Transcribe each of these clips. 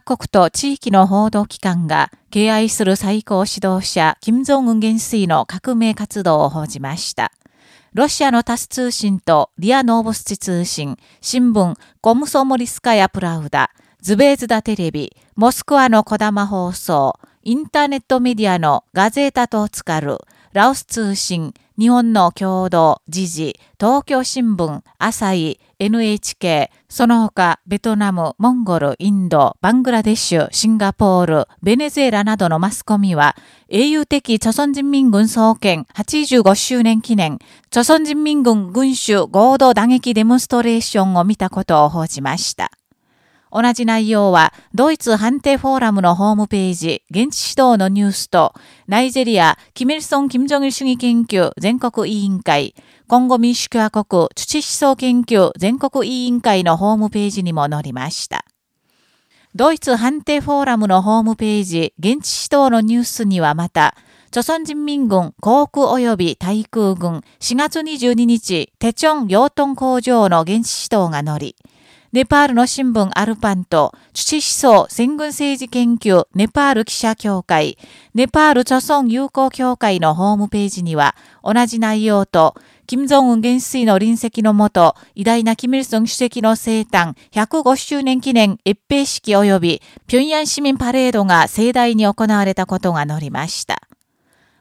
各国と地域の報道機関が敬愛する最高指導者、金正恩元帥の革命活動を報じました。ロシアのタス通信とリアノーボスチ通信、新聞、コムソモリスカヤプラウダ、ズベーズダテレビ、モスクワの小玉放送、インターネットメディアのガゼータとつかる、ラオス通信、日本の共同、時事、東京新聞、朝日、NHK、その他、ベトナム、モンゴル、インド、バングラデシュ、シンガポール、ベネズエラなどのマスコミは、英雄的朝鮮人民軍創建85周年記念、朝鮮人民軍軍主合同打撃デモンストレーションを見たことを報じました。同じ内容は、ドイツ判定フォーラムのホームページ、現地指導のニュースと、ナイジェリア、キミルソン・キム・ジョギル主義研究全国委員会、今後民主共和国土思想研究全国委員会のホームページにも載りました。ドイツ判定フォーラムのホームページ、現地指導のニュースにはまた、朝鮮人民軍航空及び対空軍4月22日、テチョン養豚工場の現地指導が載り、ネパールの新聞アルパンと、土思想戦軍政治研究ネパール記者協会、ネパール著村友好協会のホームページには、同じ内容と、金正恩元帥の臨席のもと、偉大なキム・イルソン主席の生誕105周年記念閲兵式及び、平壌市民パレードが盛大に行われたことが載りました。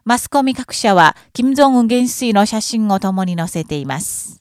マスコミ各社は、金正恩元帥の写真を共に載せています。